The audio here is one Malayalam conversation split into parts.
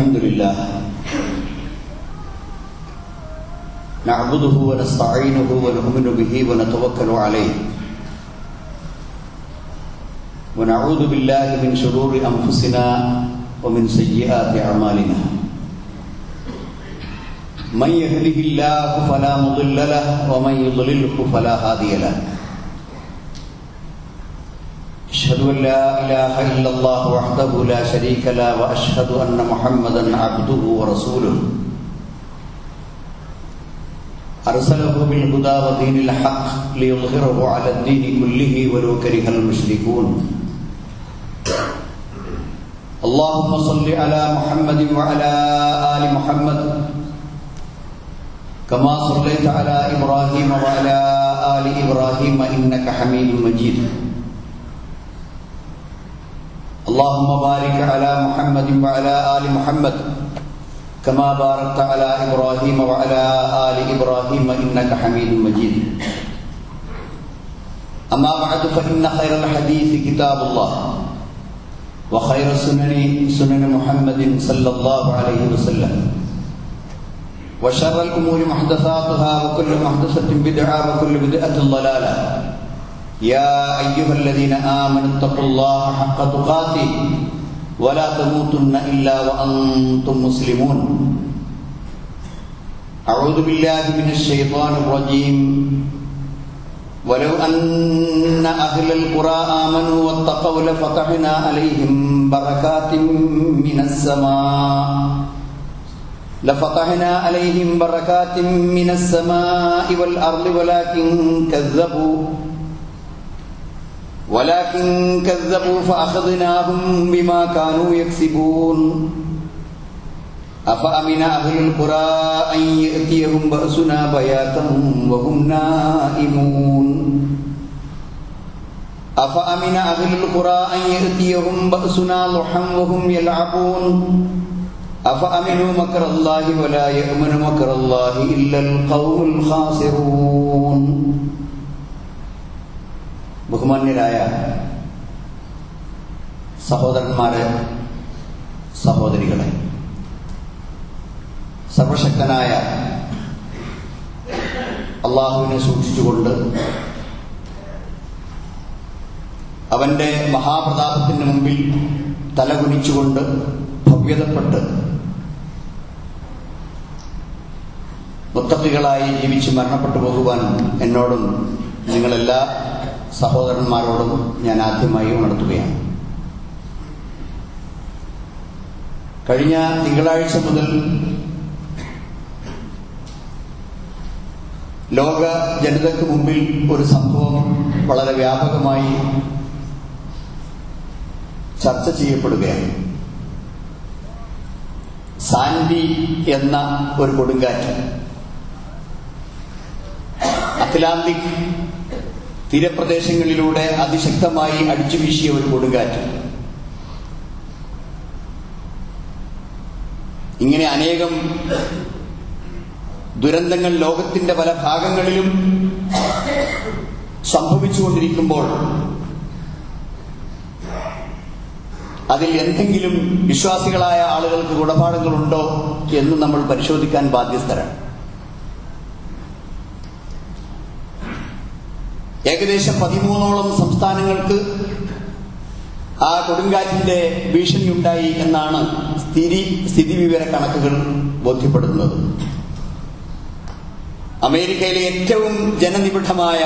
الحمد لله. نعبده ونستعينه ونؤمن به ونتوكل عليه. ونعوذ بالله من شرور أنفسنا ومن سيئات أعمالنا. من يهده الله فلا مضل له ومن يضلله فلا هادي له. أشهد أن لا إله إلا الله وحده لا شريك له وأشهد أن محمدا عبده ورسوله. أرسله بالهدى ودين الحق ليظهره على الدين كله ولو كره المشركون. اللهم صل على محمد وعلى آل محمد. كما صليت على إبراهيم وعلى آل إبراهيم إنك حميد مجيد. اللهم بارك على محمد وعلى آل محمد كما باركت على إبراهيم وعلى آل إبراهيم إنك حميد مجيد. أما بعد، فإن خير الحديث كتاب الله وخير السنن سنن محمد صلى الله عليه وسلم. وشر الأمور محدثاتها، وكل محدثة بدعة، وكل بدعة ضلالة. يا أيها الذين آمنوا اتقوا الله حق تقاته ولا تموتن إلا وأنتم مسلمون. أعوذ بالله من الشيطان الرجيم. ولو أن أهل القرى آمنوا واتقوا لفتحنا عليهم بركات من السماء. لفتحنا عليهم بركات من السماء والأرض ولكن كذبوا. ولكن كذبوا فأخذناهم بما كانوا يكسبون. أفأمن أهل القرى أن يأتيهم بأسنا بياتا وهم نائمون؟ أفأمن أهل القرى أن يأتيهم بأسنا ضحى وهم يلعبون؟ أفأمنوا مكر الله ولا يأمن مكر الله إلا القوم الخاسرون؟ ബഹുമാന്യരായ സഹോദരന്മാരെ സഹോദരികളെ സർവശക്തനായ അള്ളാഹുവിനെ സൂക്ഷിച്ചുകൊണ്ട് അവന്റെ മഹാപ്രതാപത്തിന് മുമ്പിൽ തലകുനിച്ചുകൊണ്ട് ഭവ്യതപ്പെട്ട് മുത്തക്കുകളായി ജീവിച്ച് മരണപ്പെട്ടു പോകുവാൻ എന്നോടും നിങ്ങളെല്ലാ സഹോദരന്മാരോടും ഞാൻ ആദ്യമായി ഉണർത്തുകയാണ്. കഴിഞ്ഞ തിങ്കളാഴ്ച മുതൽ ലോക ജനതയ്ക്ക് മുമ്പിൽ ഒരു സംഭവം വളരെ വ്യാപകമായി ചർച്ച ചെയ്യപ്പെടുകയാണ്. സാൻഡി എന്ന ഒരു കൊടുങ്കാറ്റ്. അറ്റ്ലാന്റിക് തീരപ്രദേശങ്ങളിലൂടെ അതിശക്തമായി അടിച്ചു വീശിയ ഒരു കൊടുങ്കാറ്റ്. ഇങ്ങനെ അനേകം ദുരന്തങ്ങൾ ലോകത്തിന്റെ പല ഭാഗങ്ങളിലും സംഭവിച്ചുകൊണ്ടിരിക്കുമ്പോൾ അതിൽ എന്തെങ്കിലും വിശ്വാസികളായ ആളുകൾക്ക് ഗുണപാഠങ്ങളുണ്ടോ എന്ന് നമ്മൾ പരിശോധിക്കാൻ ബാധ്യസ്ഥരാണ്. ഏകദേശം പതിമൂന്നോളം സംസ്ഥാനങ്ങൾക്ക് ആ കൊടുങ്കാറ്റിന്റെ ഭീഷണിയുണ്ടായി എന്നാണ് സ്ഥിതി സ്ഥിതിവിവര കണക്കുകൾ ബോധ്യപ്പെടുന്നത് അമേരിക്കയിലെ ഏറ്റവും ജനനിബിഡമായ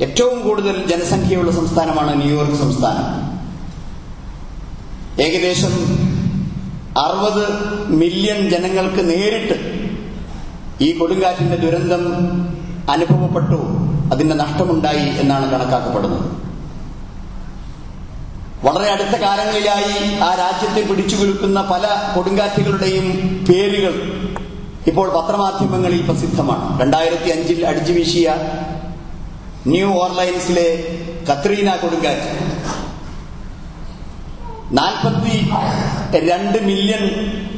ഏറ്റവും കൂടുതൽ ജനസംഖ്യയുള്ള സംസ്ഥാനമാണ് ന്യൂയോർക്ക് സംസ്ഥാനം. ഏകദേശം അറുപത് മില്യൺ ജനങ്ങൾക്ക് നേരിട്ട് ഈ കൊടുങ്കാറ്റിന്റെ ദുരന്തം അനുഭവപ്പെട്ടു. അതിന്റെ നഷ്ടമുണ്ടായി എന്നാണ് കണക്കാക്കപ്പെടുന്നത്. വളരെ അടുത്ത കാലങ്ങളിലായി ആ രാജ്യത്തെ പിടിച്ചു കുലുക്കുന്ന പല കൊടുങ്കാറ്റുകളുടെയും പേരുകൾ ഇപ്പോൾ പത്രമാധ്യമങ്ങളിൽ പ്രസിദ്ധമാണ്. രണ്ടായിരത്തി അഞ്ചിൽ അടിച്ചു വീശിയ ന്യൂ ഓർലൈൻസിലെ കത്രീന കൊടുങ്കാറ്റ്. നാൽപ്പത്തി രണ്ട് മില്യൺ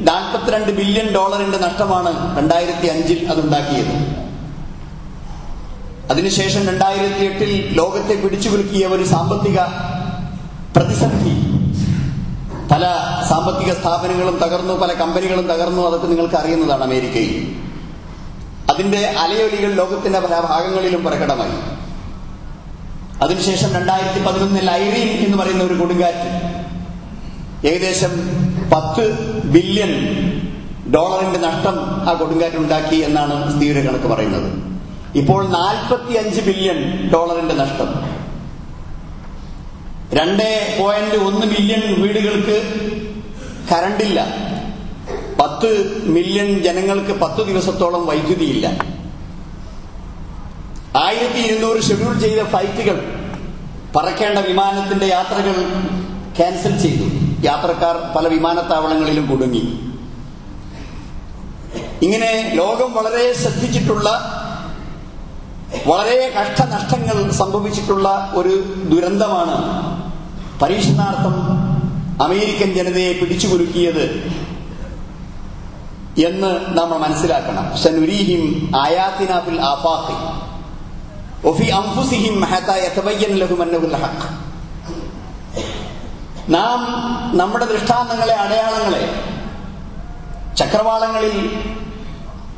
നാൽപ്പത്തിരണ്ട് ബില്യൺ ഡോളറിന്റെ നഷ്ടമാണ് രണ്ടായിരത്തി അഞ്ചിൽ അതുണ്ടാക്കിയത്. അതിനുശേഷം രണ്ടായിരത്തി എട്ടിൽ ലോകത്തെ പിടിച്ചുകുലുക്കിയ ഒരു സാമ്പത്തിക പ്രതിസന്ധി. പല സാമ്പത്തിക സ്ഥാപനങ്ങളും തകർന്നു പല കമ്പനികളും തകർന്നു അതൊക്കെ നിങ്ങൾക്ക് അറിയുന്നതാണ് അമേരിക്കയിൽ. അതിന്റെ അലയൊലികൾ ലോകത്തിന്റെ പല ഭാഗങ്ങളിലും പ്രകടമായി. അതിനുശേഷം രണ്ടായിരത്തി പതിനൊന്നിൽ ഐറീൻ എന്ന് പറയുന്ന ഒരു കൊടുങ്കാറ്റ് ഏകദേശം പത്ത് ബില്യൺ ഡോളറിന്റെ നഷ്ടം ആ കൊടുങ്കാറ്റ് ഉണ്ടാക്കി എന്നാണ് സ്ഥിര കണക്ക് പറയുന്നത്. ഇപ്പോൾ നാൽപ്പത്തി അഞ്ച് ബില്യൺ ഡോളറിന്റെ നഷ്ടം. രണ്ട് പോയിന്റ് ഒന്ന് ബില്യൺ വീടുകൾക്ക് കറണ്ടില്ല പത്ത് മില്യൺ ജനങ്ങൾക്ക് പത്ത് ദിവസത്തോളം വൈദ്യുതിയില്ല. ആയിരത്തി ഇരുന്നൂറ് ഷെഡ്യൂൾ ചെയ്ത ഫ്ലൈറ്റുകൾ പറക്കേണ്ട വിമാനത്തിന്റെ യാത്രകൾ ക്യാൻസൽ ചെയ്തു. യാത്രക്കാർ പല വിമാനത്താവളങ്ങളിലും കുടുങ്ങി. ഇങ്ങനെ ലോകം വളരെ ശ്രദ്ധിച്ചിട്ടുള്ള വളരെ കഷ്ടനഷ്ടങ്ങൾ സംഭവിച്ചിട്ടുള്ള ഒരു ദുരന്തമാണ് പരീക്ഷണാർത്ഥം അമേരിക്കൻ ജനതയെ പിടിച്ചുകുലുക്കിയത് എന്ന് നമ്മൾ മനസ്സിലാക്കണം. ആയാത്തിനാഫിൽ ആഫാഖി. ഒഫി അംഫുസിഹിം ഹഖ്. നാം നമ്മുടെ ദൃഷ്ടാന്തങ്ങളെ അടയാളങ്ങളെ ചക്രവാളങ്ങളിൽ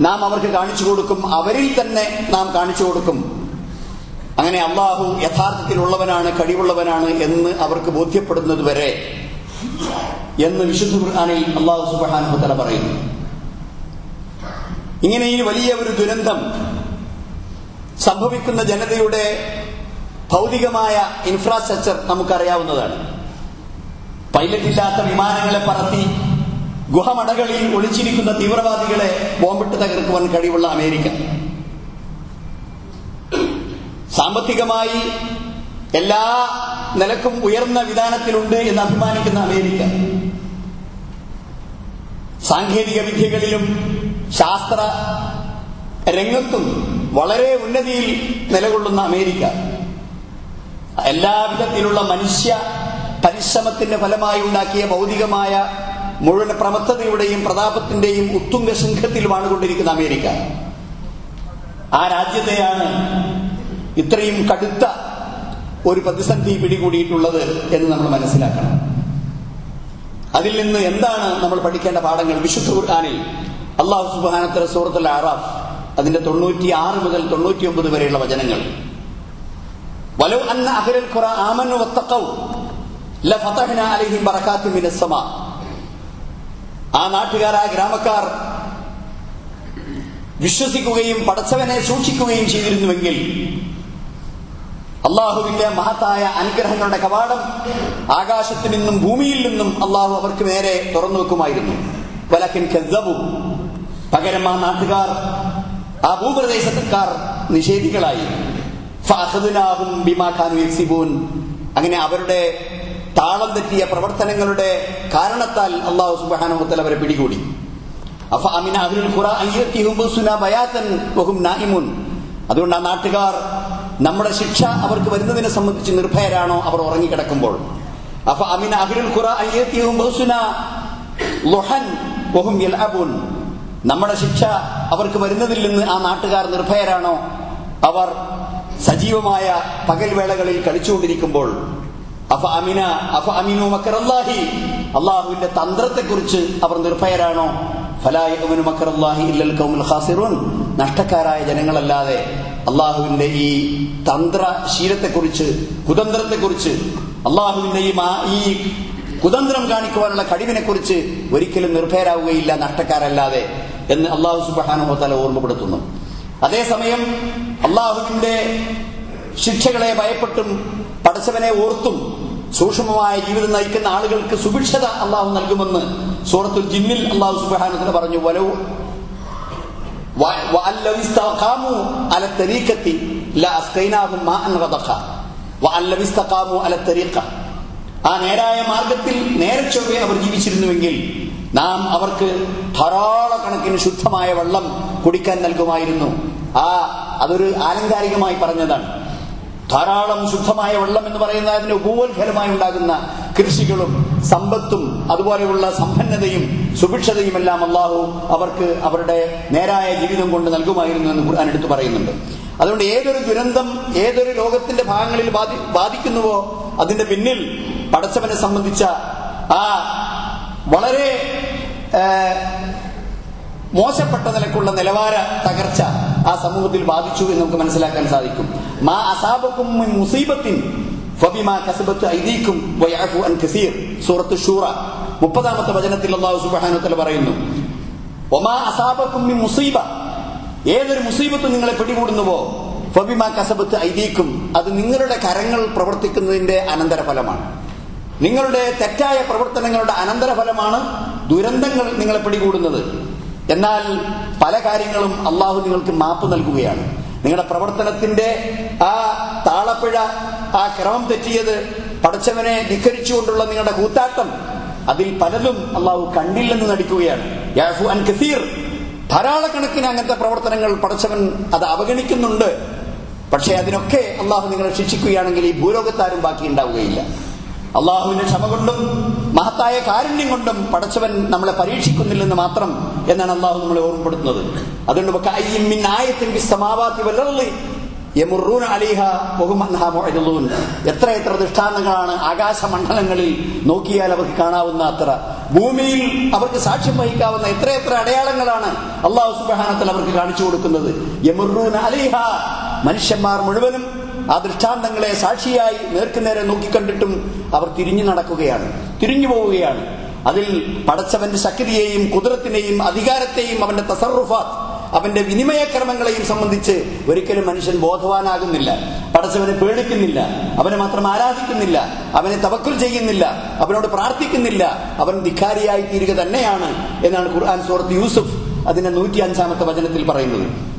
നാം അവർക്ക് കാണിച്ചു കൊടുക്കും. അവരിൽ തന്നെ നാം കാണിച്ചു കൊടുക്കും. അങ്ങനെ അള്ളാഹു യഥാർത്ഥത്തിലുള്ളവനാണ് കഴിവുള്ളവനാണ് എന്ന് അവർക്ക് ബോധ്യപ്പെടുന്നത് വരെ എന്ന് വിശുദ്ധ ഖുർആാനിൽ അള്ളാഹു സുബാനുഭത്തല പറയുന്നു. ഇങ്ങനെ ഈ വലിയ ഒരു ദുരന്തം സംഭവിക്കുന്ന ജനതയുടെ ഭൗതികമായ ഇൻഫ്രാസ്ട്രക്ചർ നമുക്കറിയാവുന്നതാണ്. പൈലറ്റ് ഇല്ലാത്ത വിമാനങ്ങളെ പറത്തി ഗുഹമടകളിൽ ഒളിച്ചിരിക്കുന്ന തീവ്രവാദികളെ ബോംബിട്ട് തകർക്കുവാൻ കഴിവുള്ള അമേരിക്ക. സാമ്പത്തികമായി എല്ലാ നിലക്കും ഉയർന്ന വിധാനത്തിലുണ്ട് എന്ന് അഭിമാനിക്കുന്ന അമേരിക്ക. സാങ്കേതിക വിദ്യകളിലും ശാസ്ത്ര രംഗത്തും വളരെ ഉന്നതിയിൽ നിലകൊള്ളുന്ന അമേരിക്ക. എല്ലാവിധത്തിലുള്ള മനുഷ്യ പരിശ്രമത്തിന്റെ ഫലമായി ഉണ്ടാക്കിയ ഭൗതികമായ മുഴുവൻ പ്രമത്തതയുടെയും പ്രതാപത്തിന്റെയും ഉത്തുംഗ ശൃംഖത്തിലുമാണ് കൊണ്ടിരിക്കുന്ന അമേരിക്ക. ആ രാജ്യത്തെയാണ് ഇത്രയും കടുത്ത ഒരു പ്രതിസന്ധി പിടികൂടിയിട്ടുള്ളത് എന്ന് നമ്മൾ മനസ്സിലാക്കണം. അതിൽ നിന്ന് എന്താണ് നമ്മൾ പഠിക്കേണ്ട പാഠങ്ങൾ? വിശുദ്ധ ഖുർആാനിൽ അള്ളാഹു സുബാനത്തര സൂറത്തുൽ ആറാഫ് അതിന്റെ തൊണ്ണൂറ്റി ആറ് മുതൽ തൊണ്ണൂറ്റി ഒമ്പത് വരെയുള്ള വചനങ്ങൾ. വലോ അന്ന അഹരൽ ഖുറ ആമനു വത്തഖൗ ലഫതഹ്ന അലൈഹിം ബറകാത്തും മിനസ് നാട്ടുകാർ ആ ഗ്രാമക്കാർ വിശ്വസിക്കുകയും പടച്ചവനെ സൂക്ഷിക്കുകയും ചെയ്തിരുന്നുവെങ്കിൽ അള്ളാഹുവിന്റെ മഹത്തായ അനുഗ്രഹങ്ങളുടെ കവാടം ആകാശത്തിൽ നിന്നും ഭൂമിയിൽ നിന്നും അള്ളാഹു അവർക്ക് നേരെ തുറന്നു വെക്കുമായിരുന്നു. വലക്കിൻ കെദ്ദവു പകരം ആ നാട്ടുകാർ ആ ഭൂപ്രദേശത്തുകാർ നിഷേധികളായി. അങ്ങനെ അവരുടെ താളം തെറ്റിയ പ്രവർത്തനങ്ങളുടെ കാരണത്താൽ അള്ളാഹു വതആല അവരെ പിടികൂടി. അതുകൊണ്ട് ആ നാട്ടുകാർ നമ്മുടെ ശിക്ഷ അവർക്ക് വരുന്നതിനെ സംബന്ധിച്ച് നിർഭയരാണോ അവർ ഉറങ്ങിക്കിടക്കുമ്പോൾ. അഫ നമ്മുടെ ശിക്ഷ അവർക്ക് വരുന്നതിൽ നിന്ന് ആ നാട്ടുകാർ നിർഭയരാണോ? അവർ സജീവമായ പകൽവേളകളിൽ കളിച്ചുകൊണ്ടിരിക്കുമ്പോൾ അള്ളാഹുവിന്റെ തന്ത്രത്തെക്കുറിച്ച് അവർ നിർഭയരാണോ? നഷ്ടക്കാരായ ജനങ്ങളല്ലാതെ അള്ളാഹുവിന്റെ ഈ തന്ത്ര ശീലത്തെ കുതന്ത്രത്തെക്കുറിച്ച് അള്ളാഹുവിന്റെ ഈ ഈ കുതന്ത്രം കാണിക്കുവാനുള്ള കഴിവിനെ കുറിച്ച് ഒരിക്കലും നിർഭയരാവുകയില്ല നഷ്ടക്കാരല്ലാതെ എന്ന് അള്ളാഹു സുബാനുഹത്തല ഓർമ്മപ്പെടുത്തുന്നു. അതേസമയം അള്ളാഹുവിന്റെ ശിക്ഷകളെ ഭയപ്പെട്ടും പടച്ചവനെ ഓർത്തും സൂക്ഷ്മമായ ജീവിതം നയിക്കുന്ന ആളുകൾക്ക് സുഭിക്ഷത അള്ളാഹു നൽകുമെന്ന് സൂറത്തുൽ ജിന്നിൽ അള്ളാഹു സുബാനത്തിന് പറഞ്ഞു. വലവു ആ നേരായ മാർഗത്തിൽ നേരെ അവർ ജീവിച്ചിരുന്നുവെങ്കിൽ നാം അവർക്ക് ധാരാളക്കണക്കിന് ശുദ്ധമായ വെള്ളം കുടിക്കാൻ നൽകുമായിരുന്നു. ആ അതൊരു ആലങ്കാരികമായി പറഞ്ഞതാണ്. ധാരാളം ശുദ്ധമായ വെള്ളം എന്ന് പറയുന്ന അതിന്റെ ഉപവത്ഫലമായി ഉണ്ടാകുന്ന കൃഷികളും സമ്പത്തും അതുപോലെയുള്ള സമ്പന്നതയും സുഭിക്ഷതയും എല്ലാം അള്ളാഹു അവർക്ക് അവരുടെ നേരായ ജീവിതം കൊണ്ട് നൽകുമായിരുന്നു എന്ന് ഖുർആൻ എടുത്തു പറയുന്നുണ്ട്. അതുകൊണ്ട് ഏതൊരു ദുരന്തം ഏതൊരു ലോകത്തിന്റെ ഭാഗങ്ങളിൽ ബാധി ബാധിക്കുന്നുവോ അതിന്റെ പിന്നിൽ പടച്ചവനെ സംബന്ധിച്ച ആ വളരെ മോശപ്പെട്ട നിലക്കുള്ള നിലവാര തകർച്ച ആ സമൂഹത്തിൽ ബാധിച്ചു എന്ന് നമുക്ക് മനസ്സിലാക്കാൻ സാധിക്കും. മാ അസാബക്കും മുസീബത്തിൻ ഫബിമാ കസബത്ത് ഐദീക്കും വയഅഫു അൻ കസീർ. സൂറത്ത് ഷൂറ. മുപ്പതാമത്തെ വചനത്തിൽ അല്ലാഹു സുബ്ഹാനഹു വതആല പറയുന്നു. ഒമാ അസാബക്കും മുസീബ. ഏതൊരു മുസീബത്തും നിങ്ങളെ പിടികൂടുന്നുവോ? ഫബിമാ കസബത്ത് ഐദീക്കും. അത് നിങ്ങളുടെ കരങ്ങൾ പ്രവർത്തിക്കുന്നതിന്റെ അനന്തരഫലമാണ്. നിങ്ങളുടെ തെറ്റായ പ്രവർത്തനങ്ങളുടെ അനന്തരഫലമാണ് ദുരന്തങ്ങൾ നിങ്ങളെ പിടികൂടുന്നത്. എന്നാൽ പല കാര്യങ്ങളും അള്ളാഹു നിങ്ങൾക്ക് മാപ്പ് നൽകുകയാണ്. നിങ്ങളുടെ പ്രവർത്തനത്തിന്റെ ആ താളപ്പിഴ ആ ക്രമം തെറ്റിയത് പടച്ചവനെ ധിക്കരിച്ചുകൊണ്ടുള്ള നിങ്ങളുടെ കൂത്താട്ടം അതിൽ പലതും അള്ളാഹു കണ്ടില്ലെന്ന് നടിക്കുകയാണ്. യാഫു അൻ കസീർ. ധാരാളക്കണക്കിന് അങ്ങനത്തെ പ്രവർത്തനങ്ങൾ പടച്ചവൻ അത് അവഗണിക്കുന്നുണ്ട്. പക്ഷേ അതിനൊക്കെ അള്ളാഹു നിങ്ങളെ ശിക്ഷിക്കുകയാണെങ്കിൽ ഈ ഭൂലോകത്താരും ബാക്കി ഉണ്ടാവുകയില്ല അള്ളാഹുവിന്റെ ക്ഷമ കൊണ്ടും മഹത്തായ കാരുണ്യം കൊണ്ടും പടച്ചവൻ നമ്മളെ പരീക്ഷിക്കുന്നില്ലെന്ന് മാത്രം എന്നാണ് അള്ളാഹു നമ്മളെ ഓർമ്മപ്പെടുത്തുന്നത്. അതുകൊണ്ട് എത്ര എത്ര ദൃഷ്ടാന്തങ്ങളാണ് ആകാശമണ്ഡലങ്ങളിൽ നോക്കിയാൽ അവർക്ക് കാണാവുന്ന അത്ര ഭൂമിയിൽ അവർക്ക് സാക്ഷ്യം വഹിക്കാവുന്ന എത്ര എത്ര അടയാളങ്ങളാണ് അള്ളാഹു സുബ്ഹാനഹു അവർക്ക് കാണിച്ചു കൊടുക്കുന്നത്. യമുറൂന അലിഹ മനുഷ്യന്മാർ മുഴുവനും ആ ദൃഷ്ടാന്തങ്ങളെ സാക്ഷിയായി നേർക്കുനേരെ നോക്കിക്കണ്ടിട്ടും അവർ തിരിഞ്ഞു നടക്കുകയാണ്. തിരിഞ്ഞു പോവുകയാണ്. അതിൽ പടച്ചവന്റെ ശക്തിയെയും കുതിരത്തിനെയും അധികാരത്തെയും അവന്റെ തസറുഫാത്ത് അവന്റെ വിനിമയക്രമങ്ങളെയും സംബന്ധിച്ച് ഒരിക്കലും മനുഷ്യൻ ബോധവാനാകുന്നില്ല. പടച്ചവനെ പേടിക്കുന്നില്ല. അവനെ മാത്രം ആരാധിക്കുന്നില്ല. അവനെ തവക്കുൽ ചെയ്യുന്നില്ല. അവനോട് പ്രാർത്ഥിക്കുന്നില്ല. അവൻ ധിക്കാരിയായി തീരുക തന്നെയാണ് എന്നാണ് ഖുർആൻ സൂറത്ത് യൂസുഫ് അതിന്റെ നൂറ്റി അഞ്ചാമത്തെ വചനത്തിൽ പറയുന്നത്.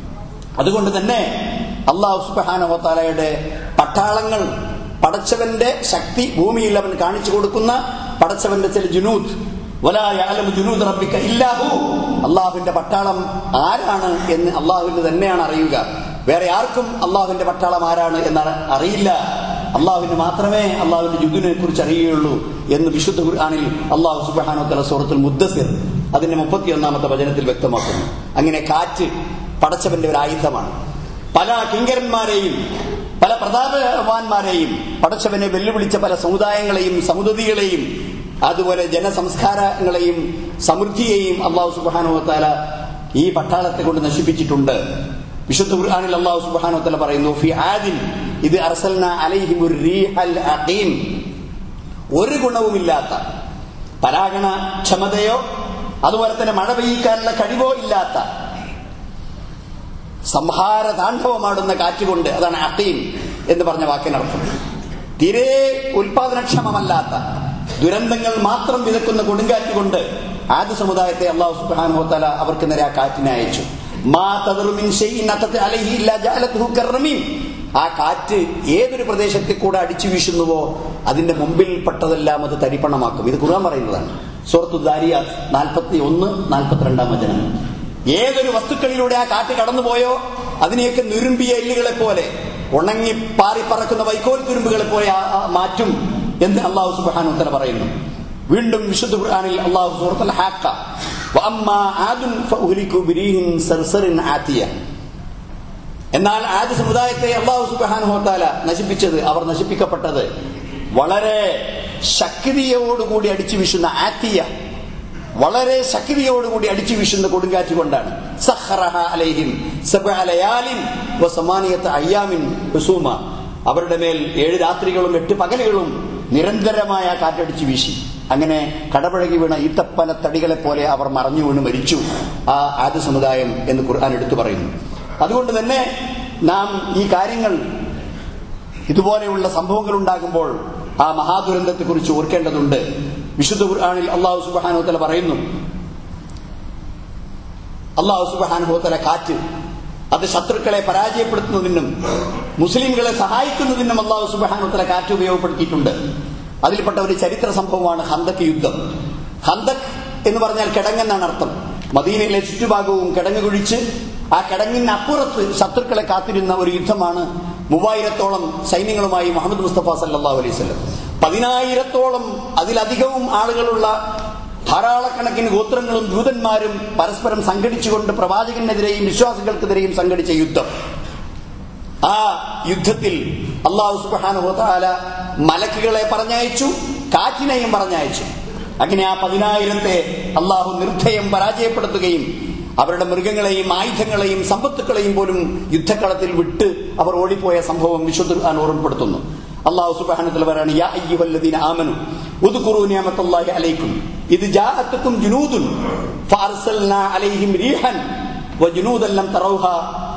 അതുകൊണ്ട് തന്നെ അള്ളാഹു സുബാനഹോത്താലയുടെ പട്ടാളങ്ങൾ പടച്ചവന്റെ ശക്തി ഭൂമിയിൽ അവൻ കാണിച്ചു കൊടുക്കുന്ന പടച്ചവന്റെ ചില ജുനൂദ്. അള്ളാഹുവിന്റെ പട്ടാളം ആരാണ് എന്ന് അള്ളാഹുവിന് തന്നെയാണ് അറിയുക. വേറെ ആർക്കും അള്ളാഹുവിന്റെ പട്ടാളം ആരാണ് എന്ന് അറിയില്ല. അള്ളാഹുവിന് മാത്രമേ അള്ളാഹുവിന്റെ ജുദിനെ കുറിച്ച് അറിയുകയുള്ളൂ എന്ന് വിശുദ്ധ ഖുർആാനിൽ അള്ളാഹു സുബാനോ തല സൂറത്തുൽ മുദ്ദസിർ അതിന്റെ മുപ്പത്തിയൊന്നാമത്തെ വചനത്തിൽ വ്യക്തമാക്കുന്നു. അങ്ങനെ കാറ്റ് പടച്ചവന്റെ ഒരു ആയുധമാണ്. പല കിങ്കരന്മാരെയും പല പ്രതാപവാന്മാരെയും പടച്ചവനെ വെല്ലുവിളിച്ച പല സമുദായങ്ങളെയും സമുദതികളെയും അതുപോലെ ജനസംസ്കാരങ്ങളെയും സമൃദ്ധിയെയും അള്ളാഹു സുബാനുവത്താല ഈ പട്ടാളത്തെ കൊണ്ട് നശിപ്പിച്ചിട്ടുണ്ട്. വിശുദ്ധ ഖുർആാനിൽ അള്ളാഹു സുബാനുവത്തല പറയുന്നു ഫി ആദിൻ ഇത് അർസൽന അലൈഹിം ഒരു ഗുണവുമില്ലാത്ത പരാഗണ ക്ഷമതയോ അതുപോലെ തന്നെ മഴ പെയ്യിക്കാനുള്ള കഴിവോ ഇല്ലാത്ത സംഹാര താണ്ഡവമാടുന്ന കാറ്റുകൊണ്ട് അതാണ് അത്തീം എന്ന് പറഞ്ഞ വാക്കിനർത്ഥം തീരെ ഉൽപാദനക്ഷമമല്ലാത്ത ദുരന്തങ്ങൾ മാത്രം വിതക്കുന്ന കൊടുങ്കാറ്റുകൊണ്ട് ആദ്യ സമുദായത്തെ അള്ളാഹു സുബാനുഹോത്തല അവർക്ക് നേരെ ആ കാറ്റിനെ അയച്ചു. ആ കാറ്റ് ഏതൊരു പ്രദേശത്തിൽ കൂടെ അടിച്ചു വീശുന്നുവോ അതിന്റെ മുമ്പിൽ പെട്ടതെല്ലാം അത് തരിപ്പണമാക്കും. ഇത് ഖുർആൻ പറയുന്നതാണ്. സുഹൃത്തു ദാരിയാത്ത് നാൽപ്പത്തി ഒന്ന് നാൽപ്പത്തിരണ്ടാം വചനം. ഏതൊരു വസ്തുക്കളിലൂടെ ആ കാറ്റ് കടന്നുപോയോ? അതിനെയൊക്കെ നുരുമ്പിയ എല്ലുകളെ പോലെ ഉണങ്ങി പാറിപ്പറക്കുന്ന വൈക്കോൽ തുരുമ്പുകളെ പോലെ മാറ്റും എന്ന് അള്ളാഹു സുബ്ഹാനഹു ഉത്തര പറയുന്നു. വീണ്ടും വിശുദ്ധ ഖുർആനിൽ അള്ളാഹു സൂറത്തുൽ ഹാക്ക എന്നാൽ ആദ്യ സമുദായത്തെ അള്ളാഹു സുബ്ഹാനഹു ഹോത്താല നശിപ്പിച്ചത് അവർ നശിപ്പിക്കപ്പെട്ടത് വളരെ ശക്തിയോടുകൂടി അടിച്ചു വീശുന്ന ആത്തിയ. വളരെ ശക്തിയോടുകൂടി അടിച്ചു വീശുന്ന കൊടുങ്കാറ്റ് കൊണ്ടാണ്. അവരുടെ മേൽ ഏഴ് രാത്രികളും എട്ട് പകലുകളും നിരന്തരമായ കാറ്റടിച്ചു വീശി. അങ്ങനെ കടപഴകി വീണ ഈത്തപ്പന തടികളെ പോലെ അവർ മറഞ്ഞു വീണ് മരിച്ചു. ആ ആദ്യ സമുദായം എന്ന് ഖുർആൻ എടുത്തു പറയുന്നു. അതുകൊണ്ട് തന്നെ നാം ഈ കാര്യങ്ങൾ ഇതുപോലെയുള്ള സംഭവങ്ങൾ ഉണ്ടാകുമ്പോൾ ആ മഹാദുരന്തത്തെക്കുറിച്ച് ഓർക്കേണ്ടതുണ്ട്. വിശുദ്ധ ഖുർആാനിൽ അള്ളാഹു സുബാനുഹോത്തല പറയുന്നു. അള്ളാഹു സുബാനുഹോത്തല കാറ്റ് അത് ശത്രുക്കളെ പരാജയപ്പെടുത്തുന്നതിനും മുസ്ലിംകളെ സഹായിക്കുന്നതിനും അള്ളാഹു സുബാനുഹോത്തല കാറ്റ് ഉപയോഗപ്പെടുത്തിയിട്ടുണ്ട്. അതിൽപ്പെട്ട ഒരു ചരിത്ര സംഭവമാണ് ഹന്തക് യുദ്ധം. ഹന്തക് എന്ന് പറഞ്ഞാൽ കിടങ്ങെന്നാണ് അർത്ഥം. മദീനയിലെ ചുറ്റുഭാഗവും കിടങ്ങ് കുഴിച്ച് ആ കിടങ്ങിനപ്പുറത്ത് ശത്രുക്കളെ കാത്തിരുന്ന ഒരു യുദ്ധമാണ് മൂവായിരത്തോളം സൈന്യങ്ങളുമായി മുഹമ്മദ് മുസ്തഫ സല്ലാ അലൈവല്ലം പതിനായിരത്തോളം അതിലധികവും ആളുകളുള്ള ധാരാളക്കണക്കിന് ഗോത്രങ്ങളും ദൂതന്മാരും പരസ്പരം സംഘടിച്ചുകൊണ്ട് പ്രവാചകനെതിരെയും വിശ്വാസികൾക്കെതിരെയും സംഘടിച്ച യുദ്ധം. ആ യുദ്ധത്തിൽ അള്ളാഹു സുബാനുഹോത്താല മലക്കുകളെ പറഞ്ഞയച്ചു കാറ്റിനെയും പറഞ്ഞയച്ചു. അങ്ങനെ ആ പതിനായിരത്തെ അള്ളാഹു നിർദ്ധയം പരാജയപ്പെടുത്തുകയും അവരുടെ മൃഗങ്ങളെയും ആയുധങ്ങളെയും സമ്പത്തുക്കളെയും പോലും യുദ്ധക്കളത്തിൽ വിട്ട് അവർ ഓടിപ്പോയ സംഭവം വിശുദ്ധ ഓർമ്മപ്പെടുത്തുന്നു. അള്ളാഹു സുബാനത്തിൽ പറയാണ് യാ അയ്യുഹല്ലദീന ആമനു ഉദ്കുറു നിഅമത്തല്ലാഹി അലൈക്കും ഇത് ജാഅത്തുക്കും ജുനൂദുൻ ഫാർസൽന അലൈഹിം റീഹൻ വജുനൂദൻ ലം തറൗഹ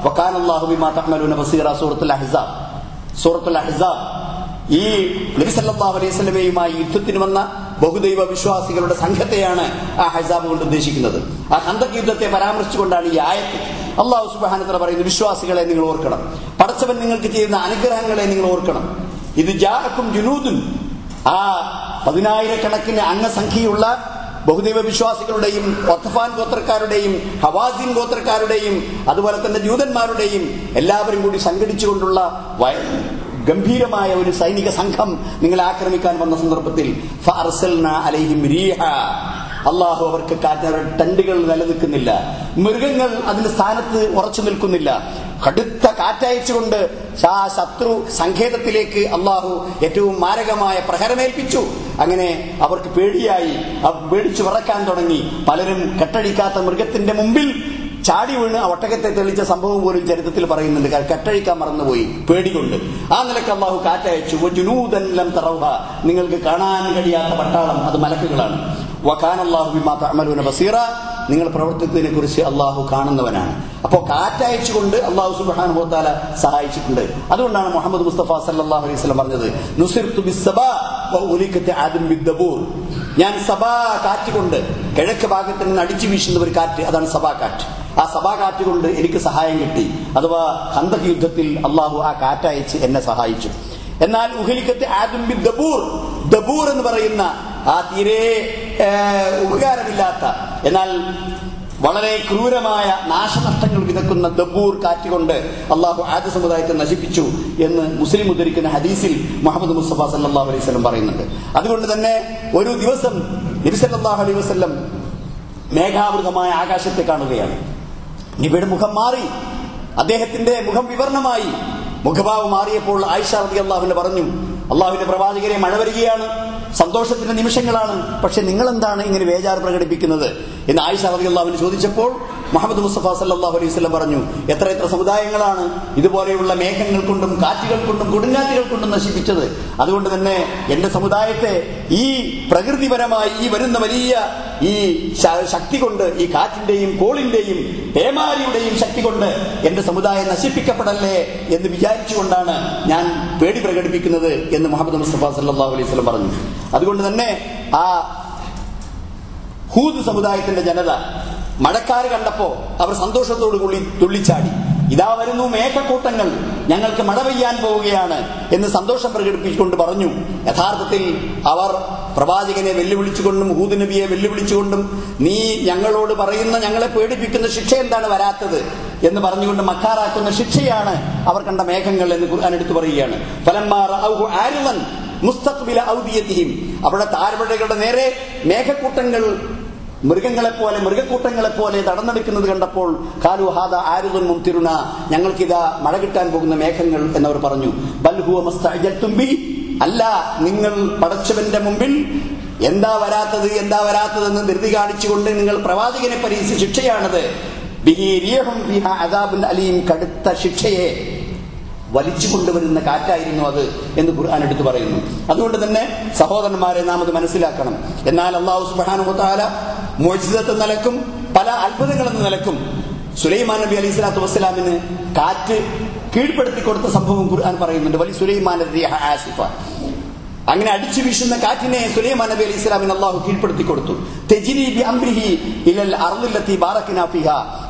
വകാന അല്ലാഹു ബിമാ തഅമലൂന ബസീറ. സൂറത്തുൽ അഹ്സാബ് സൂറത്തുൽ അഹ്സാബ് ഈ നബി സല്ലല്ലാഹു അലൈഹി വസല്ലമയുമായി യുദ്ധത്തിന് വന്ന ബഹുദൈവ വിശ്വാസികളുടെ സംഘത്തെയാണ് ആ ഹസാബ് കൊണ്ട് ഉദ്ദേശിക്കുന്നത്. ആ ഹന്തക് യുദ്ധത്തെ പരാമർശിച്ചുകൊണ്ടാണ് ഈ ആയത്ത്. അള്ളാഹു സുബാനത്തല പറയുന്നത് വിശ്വാസികളെ നിങ്ങൾ ഓർക്കണം പടച്ചവൻ നിങ്ങൾക്ക് ചെയ്യുന്ന അനുഗ്രഹങ്ങളെ നിങ്ങൾ ഓർക്കണം ഇത് ജാഹക്കും ജുനൂദും. ആ പതിനായിരക്കണക്കിന് അംഗസംഖ്യയുള്ള ബഹുദൈവ വിശ്വാസികളുടെയും ഒത്തഫാൻ ഗോത്രക്കാരുടെയും ഹവാസിൻ ഗോത്രക്കാരുടെയും അതുപോലെ തന്നെ ജൂതന്മാരുടെയും എല്ലാവരും കൂടി സംഘടിച്ചുകൊണ്ടുള്ള ഗംഭീരമായ ഒരു സൈനിക സംഘം നിങ്ങളെ ആക്രമിക്കാൻ വന്ന സന്ദർഭത്തിൽ അള്ളാഹു അവർക്ക് ടെന്റുകൾ നിലനിൽക്കുന്നില്ല. മൃഗങ്ങൾ അതിന്റെ സ്ഥാനത്ത് ഉറച്ചു നിൽക്കുന്നില്ല. കടുത്ത കാറ്റയച്ചുകൊണ്ട് ആ ശത്രു സങ്കേതത്തിലേക്ക് അള്ളാഹു ഏറ്റവും മാരകമായ പ്രഹരമേൽപ്പിച്ചു. അങ്ങനെ അവർക്ക് പേടിയായി. പേടിച്ചു വിറക്കാൻ തുടങ്ങി. പലരും കെട്ടടിക്കാത്ത മൃഗത്തിന്റെ മുമ്പിൽ ചാടി വീണ് ഒട്ടകത്തെ തെളിച്ച സംഭവം പോലും ചരിത്രത്തിൽ പറയുന്നുണ്ട്. കെട്ടഴിക്കാൻ മറന്നുപോയി. പേടികൊണ്ട്. ആ നിലയ്ക്ക് അള്ളാഹു കാറ്റയച്ചു. തറൗഹ. നിങ്ങൾക്ക് കാണാൻ കഴിയാത്ത പട്ടാളം അത് മലക്കുകളാണ്. ബസീറ. നിങ്ങൾ പ്രവർത്തിക്കുന്നതിനെ കുറിച്ച് അള്ളാഹു കാണുന്നവനാണ്. അപ്പോ കാറ്റയച്ചുകൊണ്ട് അള്ളാഹു സുബ്ഹാനഹു ഹോത്താല സഹായിച്ചിട്ടുണ്ട്. അതുകൊണ്ടാണ് മുഹമ്മദ് മുസ്തഫ സല്ലല്ലാഹു അലൈഹി പറഞ്ഞത് ഞാൻ സഭാ കാറ്റ് കൊണ്ട് കിഴക്ക് ഭാഗത്ത് നിന്ന് അടിച്ചു വീശുന്ന ഒരു കാറ്റ് അതാണ് സഭാ കാറ്റ്. ആ സഭാ കാറ്റ് കൊണ്ട് എനിക്ക് സഹായം കിട്ടി. അഥവാ ഹന്തക് യുദ്ധത്തിൽ അള്ളാഹു ആ കാറ്റയച്ച് എന്നെ സഹായിച്ചു. എന്നാൽ ഉഹലിക്കത്തെ ആദുംബി ദബൂർ ദബൂർ എന്ന് പറയുന്ന ആ തീരെ ഉപകാരമില്ലാത്ത എന്നാൽ വളരെ ക്രൂരമായ നാശനഷ്ടങ്ങൾ വിതക്കുന്ന ദബൂർ കാറ്റുകൊണ്ട് അള്ളാഹു ആദ്യ സമുദായത്തെ നശിപ്പിച്ചു എന്ന് മുസ്ലിം ഉദ്ധരിക്കുന്ന ഹദീസിൽ മുഹമ്മദ് മുസ്തഫ സല്ലാഹു അലൈഹി സ്വലം പറയുന്നുണ്ട്. അതുകൊണ്ട് തന്നെ ഒരു ദിവസം നബി സല്ലല്ലാഹു അലൈഹി വസല്ലം മേഘാവൃതമായ ആകാശത്തെ കാണുകയാണ്. നബിയുടെ മുഖം മാറി അദ്ദേഹത്തിന്റെ മുഖം വിവരണമായി മുഖഭാവം മാറിയപ്പോൾ ആയിഷ റബി അള്ളാഹുവിനെ പറഞ്ഞു അള്ളാഹുവിന്റെ പ്രവാചകരെ മഴ വരികയാണ് സന്തോഷത്തിന്റെ നിമിഷങ്ങളാണ്. പക്ഷെ നിങ്ങൾ എന്താണ് ഇങ്ങനെ വേജാർ പ്രകടിപ്പിക്കുന്നത്? എന്ന് ആയിഷ റതി അള്ളാഹുവിന് ചോദിച്ചപ്പോൾ മുഹമ്മദ് മുസ്തഫ സല്ലാഹു അലൈഹി വസല്ലം പറഞ്ഞു എത്ര എത്ര സമുദായങ്ങളാണ് ഇതുപോലെയുള്ള മേഘങ്ങൾ കൊണ്ടും കാറ്റുകൾ കൊണ്ടും കൊടുങ്കാറ്റുകൾ കൊണ്ടും നശിപ്പിച്ചത്. അതുകൊണ്ട് തന്നെ എന്റെ സമുദായത്തെ ഈ പ്രകൃതിപരമായി ഈ വരുന്ന വലിയ ഈ ശക്തി കൊണ്ട് ഈ കാറ്റിന്റെയും കോളിന്റെയും പേമാരിയുടെയും ശക്തി കൊണ്ട് എന്റെ സമുദായം നശിപ്പിക്കപ്പെടല്ലേ എന്ന് വിചാരിച്ചുകൊണ്ടാണ് ഞാൻ പേടി പ്രകടിപ്പിക്കുന്നത് എന്ന് മുഹമ്മദ് മുസ്തഫ സല്ലാഹു അലൈഹി വസല്ലം പറഞ്ഞു. അതുകൊണ്ട് തന്നെ ആ ഹൂദ് സമുദായത്തിന്റെ ജനത മഴക്കാര് കണ്ടപ്പോ അവർ സന്തോഷത്തോടു കൂടി തുള്ളിച്ചാടി. ഇതാ വരുന്നു മേഘക്കൂട്ടങ്ങൾ. ഞങ്ങൾക്ക് മഴ പെയ്യാൻ പോവുകയാണ് എന്ന് സന്തോഷം പ്രകടിപ്പിച്ചുകൊണ്ട് പറഞ്ഞു. യഥാർത്ഥത്തിൽ അവർ പ്രവാചകനെ വെല്ലുവിളിച്ചുകൊണ്ടും ഹൂദ് നബിയെ വെല്ലുവിളിച്ചുകൊണ്ടും നീ ഞങ്ങളോട് പറയുന്ന ഞങ്ങളെ പേടിപ്പിക്കുന്ന ശിക്ഷ എന്താണ് വരാത്തത് എന്ന് പറഞ്ഞുകൊണ്ട് മക്കാറാക്കുന്ന ശിക്ഷയാണ് അവർ കണ്ട മേഘങ്ങൾ എന്ന് ഖുർആൻ എടുത്തു പറയുകയാണ്. അവിടെ താഴ്വഴകളുടെ നേരെ മേഘക്കൂട്ടങ്ങൾ മൃഗങ്ങളെപ്പോലെ മൃഗക്കൂട്ടങ്ങളെപ്പോലെ നടന്നെടുക്കുന്നത് കണ്ടപ്പോൾ കാലു ഹാദ ആരുദൻ മുംതിരുന ഞങ്ങൾക്കിതാ മഴ കിട്ടാൻ പോകുന്ന മേഘങ്ങൾ എന്നവർ പറഞ്ഞു. ബൽഹുവ മസ്തഅജൽതും ബിഹി. അല്ല നിങ്ങൾ പടച്ചവന്റെ മുമ്പിൽ എന്താ വരാത്തത് എന്താ വരാത്തതെന്ന് ധൃതി കാണിച്ചുകൊണ്ട് നിങ്ങൾ പ്രവാചകനെ പരീക്ഷിച്ച ശിക്ഷയാണത്. അലീം കടുത്ത ശിക്ഷയെ വലിച്ചു കൊണ്ടുവരുന്ന കാറ്റായിരുന്നു അത് എന്ന് ഖുർആൻ എടുത്തു പറയുന്നു. അതുകൊണ്ട് തന്നെ സഹോദരന്മാരെ നാം അത് മനസ്സിലാക്കണം. എന്നാൽ അള്ളാഹു സുബാനുത്താല മോചിതത്വ നിലക്കും പല അത്ഭുതങ്ങളെന്ന നിലക്കും സുലൈമാൻ നബി അലൈഹി സ്വലാത്തു വസ്സലാമിന് കാറ്റ് കീഴ്പ്പെടുത്തി കൊടുത്ത സംഭവം ഖുർആൻ പറയുന്നുണ്ട്. വലി സുലൈമാൻ ആസിഫ. അങ്ങനെ അടിച്ചു വീശുന്ന കാറ്റിനെ സുലൈമാൻ നബി അലൈഹി ഇസ്ലാമിൻ അള്ളാഹു കീഴ്പ്പെടുത്തി കൊടുത്തു.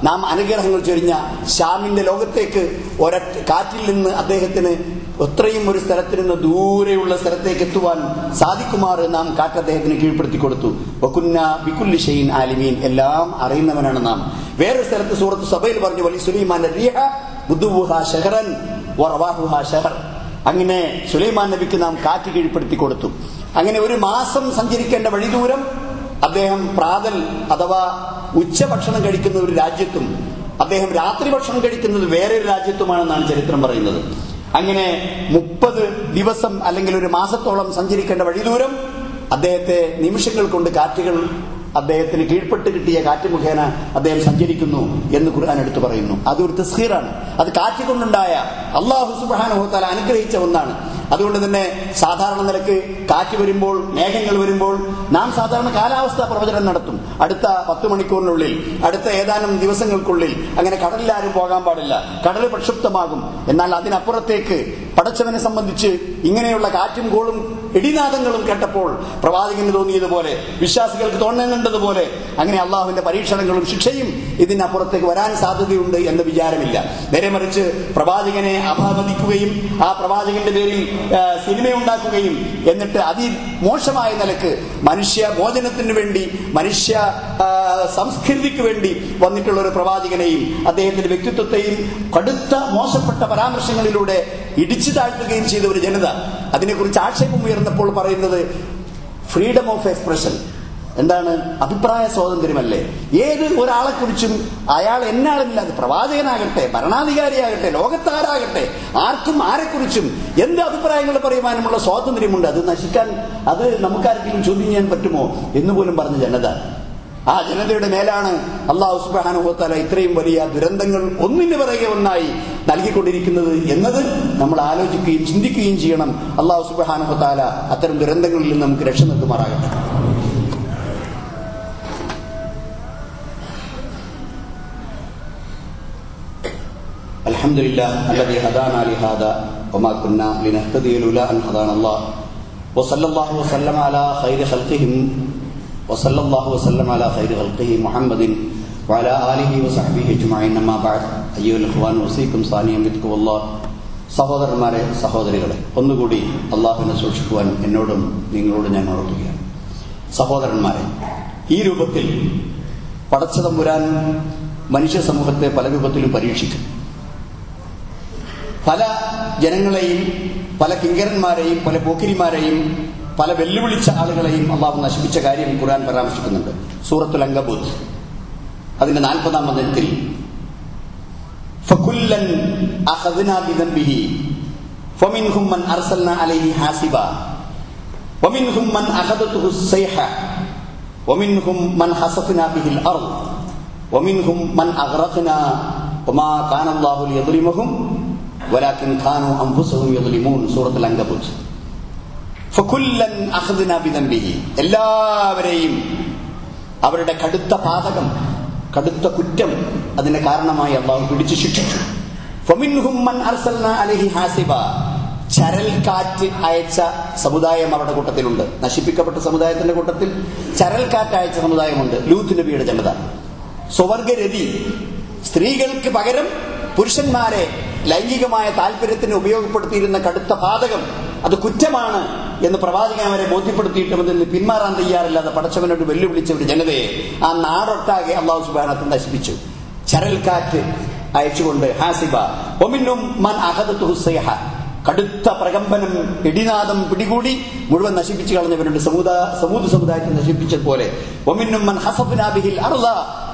നാം അനുഗ്രഹങ്ങൾ ചൊരിഞ്ഞ ഷാമിന്റെ ലോകത്തേക്ക് ഒരൊറ്റ കാറ്റിൽ നിന്ന് അദ്ദേഹത്തിന് ഒത്രയും ഒരു സ്ഥലത്ത് നിന്ന് ദൂരെയുള്ള സ്ഥലത്തേക്ക് എത്തുവാൻ സാധിക്കുമാറ് നാം കാറ്റ് അദ്ദേഹത്തിന് കീഴ്പ്പെടുത്തി കൊടുത്തു. വകുന്ന ബിക്കുല്ലി ഷെയ്ൻ ആലിമീൻ. എല്ലാം അറിയുന്നവനാണ് നാം. വേറൊരു സ്ഥലത്ത് സൂറത്ത് സഭയിൽ പറഞ്ഞു വലി സുലൈമാൻ അങ്ങനെ സുലൈമാൻ നബിക്ക് നാം കാറ്റ് കീഴ്പ്പെടുത്തി കൊടുത്തു. അങ്ങനെ ഒരു മാസം സഞ്ചരിക്കേണ്ട വഴിദൂരം അദ്ദേഹം പ്രാതൽ അഥവാ ഉച്ചഭക്ഷണം കഴിക്കുന്ന ഒരു രാജ്യത്തും അദ്ദേഹം രാത്രി ഭക്ഷണം കഴിക്കുന്നത് വേറെ ഒരു രാജ്യത്തുമാണെന്നാണ് ചരിത്രം പറയുന്നത്. അങ്ങനെ മുപ്പത് ദിവസം അല്ലെങ്കിൽ ഒരു മാസത്തോളം സഞ്ചരിക്കേണ്ട വഴിദൂരം അദ്ദേഹത്തെ നിമിഷങ്ങൾ കൊണ്ട് കാറ്റുകൾ അദ്ദേഹത്തിന് കീഴ്പ്പെട്ട് കിട്ടിയ കാറ്റ് മുഖേന അദ്ദേഹം സഞ്ചരിക്കുന്നു എന്ന് ഖുർആൻ എടുത്തു പറയുന്നു. അതൊരു തസ്ഹീറാണ് അത് കാറ്റ് കൊണ്ടുണ്ടായ അള്ളാഹു സുബാനുഭവത്താൽ അനുഗ്രഹിച്ച ഒന്നാണ്. അതുകൊണ്ട് തന്നെ സാധാരണ നിലയ്ക്ക് കാറ്റ് വരുമ്പോൾ മേഘങ്ങൾ വരുമ്പോൾ നാം സാധാരണ കാലാവസ്ഥാ പ്രവചനം നടത്തും. അടുത്ത പത്ത് മണിക്കൂറിനുള്ളിൽ അടുത്ത ഏതാനും ദിവസങ്ങൾക്കുള്ളിൽ അങ്ങനെ കടലിലാരും പോകാൻ പാടില്ല. കടൽ പ്രക്ഷുബ്ധമാകും. എന്നാൽ അതിനപ്പുറത്തേക്ക് പടച്ചവനെ സംബന്ധിച്ച് ഇങ്ങനെയുള്ള കാറ്റും കോളും ഇടിനാദങ്ങളും കേട്ടപ്പോൾ പ്രവാചകന് തോന്നിയതുപോലെ വിശ്വാസികൾക്ക് തോന്നേണ്ടതുപോലെ അങ്ങനെ അള്ളാഹുവിന്റെ പരീക്ഷണങ്ങളും ശിക്ഷയും ഇതിനപ്പുറത്തേക്ക് വരാൻ സാധ്യതയുണ്ട് എന്ന വിചാരമില്ല. നേരെ മറിച്ച് പ്രവാചകനെ അപമതിക്കുകയും ആ പ്രവാചകന്റെ പേരിൽ സിനിമയുണ്ടാക്കുകയും എന്നിട്ട് അതിമോശമായ നിലയ്ക്ക് മനുഷ്യ മോചനത്തിന് വേണ്ടി മനുഷ്യ സംസ്കൃതിക്ക് വേണ്ടി വന്നിട്ടുള്ള ഒരു പ്രവാചകനെയും അദ്ദേഹത്തിന്റെ വ്യക്തിത്വത്തെയും കടുത്ത മോശപ്പെട്ട പരാമർശങ്ങളിലൂടെ ഇടിച്ചു താഴ്ത്തുകയും ചെയ്ത ഒരു ജനത. അതിനെക്കുറിച്ച് ആക്ഷേപം ഉയർന്നപ്പോൾ പറയുന്നത് ഫ്രീഡം ഓഫ് എക്സ്പ്രഷൻ എന്താണ്? അഭിപ്രായ സ്വാതന്ത്ര്യമല്ലേ? ഏത് ഒരാളെ കുറിച്ചും അയാൾ എന്നാളെന്നില്ലാതെ പ്രവാചകനാകട്ടെ ഭരണാധികാരിയാകട്ടെ ലോകത്താരാകട്ടെ ആർക്കും ആരെക്കുറിച്ചും എന്ത് അഭിപ്രായങ്ങൾ പറയുവാനുമുള്ള സ്വാതന്ത്ര്യമുണ്ട്? അത് നശിക്കാൻ അത് നമുക്കാർക്കെങ്കിലും ചോദ്യം ചെയ്യാൻ പറ്റുമോ എന്ന് പോലും പറഞ്ഞ ജനത. ആ ജനതയുടെ മേലാണ് അള്ളാഹു സുബാനുഭവത്താല ഇത്രയും വലിയ ദുരന്തങ്ങൾ ഒന്നിന് പിറകെ ഒന്നായി നൽകിക്കൊണ്ടിരിക്കുന്നത് എന്നത് നമ്മൾ ആലോചിക്കുകയും ചിന്തിക്കുകയും ചെയ്യണം. അള്ളാഹു സുബാനുഭവത്താല അത്തരം ദുരന്തങ്ങളിൽ നിന്ന് നമുക്ക് രക്ഷ നൽകുമാറാകട്ടെ. الحمد لله الذي هدانا لهذا وما كنا لنهتدي لولا ان هدانا الله وصلى الله وسلم على خير خلقهم وصلى الله وسلم على خير خلقه محمد وعلى اله وصحبه اجمعين اما بعد ايها الاخوان اوصيكم ثانيا بتقوى الله സഹോദരന്മാരെ സഹോദരികളെ ഒന്നുകൂടി അള്ളാഹുവിനെ സൂക്ഷിക്കുവാൻ എന്നോടും നിങ്ങളോടും ഞാൻ ഓർക്കുകയാണ് സഹോദരന്മാരെ ഈ രൂപത്തിൽ പടച്ചതമ്പുരാൻ മനുഷ്യ സമൂഹത്തെ പല രൂപത്തിലും പരീക്ഷിക്കും പല ജനങ്ങളെയും പല കിങ്കരന്മാരെയും പല പോക്കിരിമാരെയും പല വെല്ലുവിളിച്ച ആളുകളെയും അള്ളാഹു നശിപ്പിച്ച കാര്യം ഖുർആൻ പരാമർശിക്കുന്നുണ്ട്. സൂറത്തുൽ അങ്കബൂത്ത്. അതിന്റെ നാൽപ്പതാം മന്ദിരത്തിൽ ഫകുല്ലൻ അഖദ്നാ ബിദംബിഹി ഫമിൻഹും മൻ അർസൽനാ അലൈഹി ഹാസിബ വമിൻഹും മൻ അഖദത്തുഹു സൈഹ വമിൻഹും മൻ ഹസഫ്നാ ബിഹിൽ അർദ് വമിൻഹും മൻ അഗ്റഖ്നാ വമാ കാന അല്ലാഹു ലിയദ്രിമഹും ولكن كانوا أنفسهم يظلمون سورة العنكبوت فكلا أخذنا بذنبه എല്ലാവരെയും അവരുടെ കടുത്ത പാതകം കടുത്ത കുറ്റം അതിന് കാരണമായി അള്ളാഹു പിടിച്ചു ശിക്ഷിച്ചു ഫമിൻഹും മൻ അർസൽന അലൈഹി ഹാസിബ ചരൽ കാറ്റ് അയച്ച സമുദായം അവരുടെ കൂട്ടത്തിലുണ്ട് നശിപ്പിക്കപ്പെട്ട സമുദായത്തിന്റെ കൂട്ടത്തിൽ ചരൽ കാറ്റ് അയച്ച സമുദായമുണ്ട് ലൂത്ത് നബിയുടെ ജനത സ്വവർഗരതി സ്ത്രീകൾക്ക് പകരം പുരുഷന്മാരെ ലൈംഗികമായ താല്പര്യത്തിന് ഉപയോഗപ്പെടുത്തിയിരുന്ന കടുത്ത പാതകം അത് കുറ്റമാണ് എന്ന് പ്രവാചകൻ അവരെ ബോധ്യപ്പെടുത്തിയിട്ടും അതിൽ പിന്മാറാൻ തയ്യാറില്ലാതെ പടച്ചവനോട് വെല്ലുവിളിച്ച ഒരു ജനതയെ ആ നാടൊട്ടാകെ അള്ളാഹു സുബാനത്ത് നശിപ്പിച്ചു ചരൽക്കാറ്റ് അയച്ചുകൊണ്ട് ഹാസിബ ഒമിന്നും മൻ അഹദത്ത് കടുത്ത പ്രകമ്പനം ഇടിനാദം പിടികൂടി മുഴുവൻ നശിപ്പിച്ചു കളഞ്ഞവരുണ്ട് സമൂഹ സമുദായത്തെ ഹസഫിനാബിഹിൽ അറുത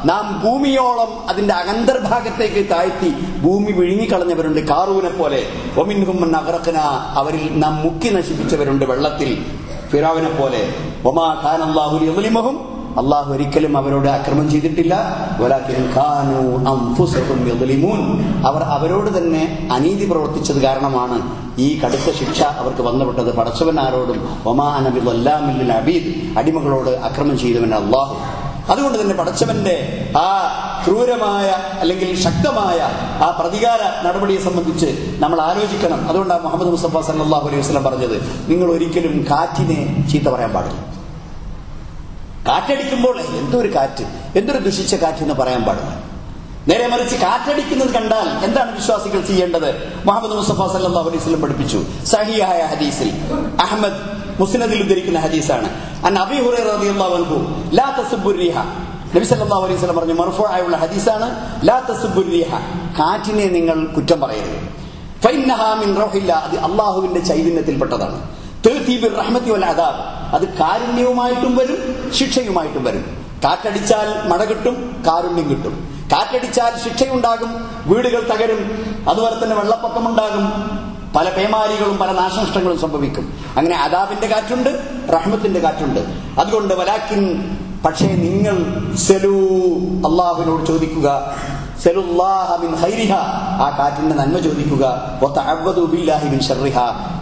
നാം ഭൂമിയോളം അതിന്റെ അകന്തർഭാഗത്തേക്ക് താഴ്ത്തി ഭൂമി വിഴുങ്ങിക്കളഞ്ഞവരുണ്ട് കാറൂനെ പോലെ. ഒമിൻഹും മൻ അഗറക്കന അവരിൽ നാം മുക്കി നശിപ്പിച്ചവരുണ്ട് വെള്ളത്തിൽ. ഫിറാവിനെ പോലെ. ഒമാ ഖാൻ അള്ളാഹു യളിമഹും അള്ളാഹു ഒരിക്കലും അവരോട് അക്രമം ചെയ്തിട്ടില്ല. അവർ അവരോട് തന്നെ അനീതി പ്രവർത്തിച്ചത് കാരണമാണ് ഈ കടുത്ത ശിക്ഷ അവർക്ക് വന്നുപെട്ടത്. പടച്ചവൻ ആരോടും ഒമാ അനബിൽ അബീദ്. അടിമകളോട് അക്രമം ചെയ്തവൻ അള്ളാഹു അതുകൊണ്ട് തന്നെ പടച്ചവന്റെ ആ ക്രൂരമായ അല്ലെങ്കിൽ ശക്തമായ ആ പ്രതികാര നടപടിയെ സംബന്ധിച്ച് നമ്മൾ ആലോചിക്കണം. അതുകൊണ്ടാണ് മുഹമ്മദ് മുസ്തഫ സല്ലാഹു അലൈഹി വസ്ലം പറഞ്ഞത് നിങ്ങൾ ഒരിക്കലും കാറ്റിനെ ചീത്ത പറയാൻ പാടില്ല. കാറ്റടിക്കുമ്പോൾ എന്തൊരു കാറ്റ്? എന്തൊരു ദുഷിച്ച കാറ്റ് എന്ന് പറയാൻ പാടില്ല. നേരെ മറിച്ച് കാറ്റടിക്കുന്നത് കണ്ടാൽ എന്താണ് വിശ്വാസികൾ ചെയ്യേണ്ടത്? മുഹമ്മദ് മുസ്തഫ സല്ലാ അലൈഹി വസല്ലം പഠിപ്പിച്ചു. സഹിയായ ഹദീസിൽ. അഹമ്മദ് മുസ്നദിൽ ഉദ്ധരിക്കുന്ന ഹദീസാണ്. നബി സല്ലല്ലാഹു അലൈഹി വസല്ലം പറഞ്ഞു മർഫൂആയുള്ള ഹദീസാണ് ലാ തസുബ്ബു റീഹ കാറ്റിനെ നിങ്ങൾ കുറ്റം പറയരുത്. അത് അള്ളാഹുവിന്റെ ചൈതന്യത്തിൽപ്പെട്ടതാണ്. റഹ്മത്തി വൽ അദാബ്. അത് കാരുണ്യവുമായിട്ടും വരും ശിക്ഷയുമായിട്ടും വരും. കാറ്റടിച്ചാൽ മഴ കിട്ടും കാരുണ്യം കിട്ടും. കാറ്റടിച്ചാൽ ശിക്ഷയുണ്ടാകും വീടുകൾ തകരും അതുപോലെ തന്നെ വെള്ളപ്പൊക്കമുണ്ടാകും പല പേമാരികളും പല നാശനഷ്ടങ്ങളും സംഭവിക്കും. അങ്ങനെ അദാബിന്റെ കാറ്റുണ്ട് റഹ്മത്തിന്റെ കാറ്റുണ്ട്. അതുകൊണ്ട് വലാക്കിൻ പക്ഷേ നിങ്ങൾ സെലൂ അള്ളാഹുവിനോട് ചോദിക്കുക മിൻ ആ കാറ്റിന്റെ നന്മ ചോദിക്കുക മിൻ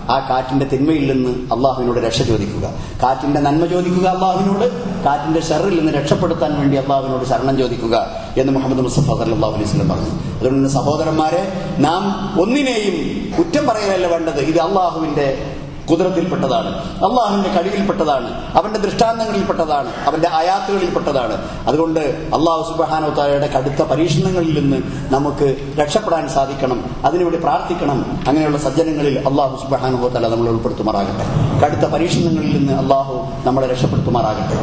ആ കാറ്റിന്റെ തിന്മയിൽ നിന്ന് അള്ളാഹുവിനോട് രക്ഷ ചോദിക്കുക. കാറ്റിന്റെ നന്മ ചോദിക്കുക അള്ളാഹുവിനോട്. കാറ്റിന്റെ ഷെറിൽ നിന്ന് രക്ഷപ്പെടുത്താൻ വേണ്ടി അള്ളാഹുവിനോട് ശരണം ചോദിക്കുക എന്ന് മുഹമ്മദ് മുസ്തഫ അള്ളാഹു അലൈഹി വസല്ലം പറഞ്ഞു. അതുകൊണ്ട് സഹോദരന്മാരെ നാം ഒന്നിനെയും കുറ്റം പറയലല്ല വേണ്ടത്. ഇത് അള്ളാഹുവിന്റെ കുതിരത്തിൽപ്പെട്ടതാണ്. അള്ളാഹുവിന്റെ കഴിവിൽപ്പെട്ടതാണ് അവന്റെ ദൃഷ്ടാന്തങ്ങളിൽപ്പെട്ടതാണ്. അവന്റെ ആയാത്തുകളിൽപ്പെട്ടതാണ്. അതുകൊണ്ട് അള്ളാഹു സുബഹാനോത്താരയുടെ കടുത്ത പരീക്ഷണങ്ങളിൽ നിന്ന് നമുക്ക് രക്ഷപ്പെടാൻ സാധിക്കണം. അതിനുവേണ്ടി പ്രാർത്ഥിക്കണം. അങ്ങനെയുള്ള സജ്ജനങ്ങളിൽ അള്ളാഹു സുബാനുഭവത്തല നമ്മളെ ഉൾപ്പെടുത്തുമാറാകട്ടെ. കടുത്ത പരീക്ഷണങ്ങളിൽ നിന്ന് അള്ളാഹു നമ്മളെ രക്ഷപ്പെടുത്തുമാറാകട്ടെ.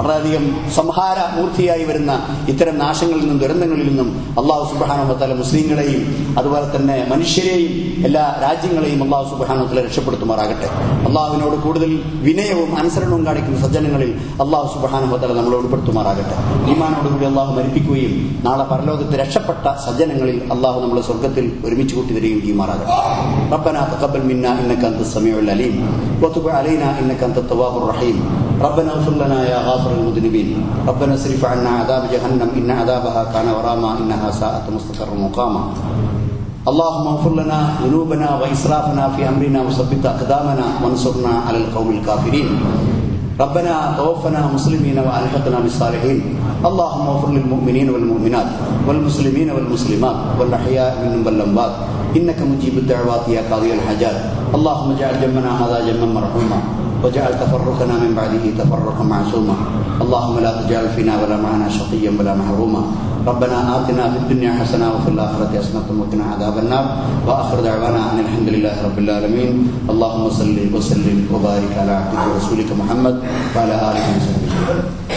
വളരെയധികം സംഹാര മൂർത്തിയായി വരുന്ന ഇത്തരം നാശങ്ങളിൽ നിന്നും ദുരന്തങ്ങളിൽ നിന്നും അള്ളാഹു സുബാനുഭവത്തല മുസ്ലിങ്ങളെയും അതുപോലെ തന്നെ മനുഷ്യരെയും എല്ലാ രാജ്യങ്ങളെയും അള്ളാഹു സുബാനുഭവത്തല രക്ഷപ്പെടുത്തുമാറാകട്ടെ. അള്ളാഹുവിനോട് കൂടുതൽ വിനയവും അനുസരണവും കാണിക്കുന്ന സജ്ജനങ്ങളിൽ അള്ളാഹു സുബാനുഭവത്തല നമ്മളെ ഉൾപ്പെടുത്തുമാറാകട്ടെ ഈമാനോടുകൂടി അള്ളാഹു മരിപ്പിക്കുകയും നാളെ പരലോകത്ത് രക്ഷപ്പെട്ട സജ്ജനങ്ങളിൽ അള്ളാഹു നമ്മളെ സ്വർഗത്തിൽ ഒരുമിച്ച് കൂട്ടി തരികയും ചെയ്യുമാറാകട്ടെ ربنا تقبل منا انك انت السميع العليم وتب علينا انك انت التواب الرحيم ربنا اغفر لنا يا غافر المذنبين ربنا اصرف عنا عذاب جهنم ان عذابها كان غراما انها ساءت مستقرا مقاما اللهم اغفر لنا ذنوبنا وإسرافنا في أمرنا وثبت أقدامنا وانصرنا على القوم الكافرين. ربنا توفنا مسلمين وألحقنا بالصالحين. اللهم اغفر للمؤمنين والمؤمنات والمسلمين والمسلمات والأحياء منهم والأموات. إنك مجيب الدعوات يا قاضي الحاجات. اللهم اجعل جمعنا هذا جما مرحوما واجعل تفرقنا من بعده تفرقا معصوما. اللهم لا تجعل فينا ولا معنا شقيا ولا محروما. ربنا آتنا في الدنيا حسنة وفي الآخرة حسنة وقنا عذاب النار وآخر دعوانا أن الحمد لله رب العالمين. اللهم صل وسلم وبارك على عبدك ورسولك محمد وعلى آله وصحبه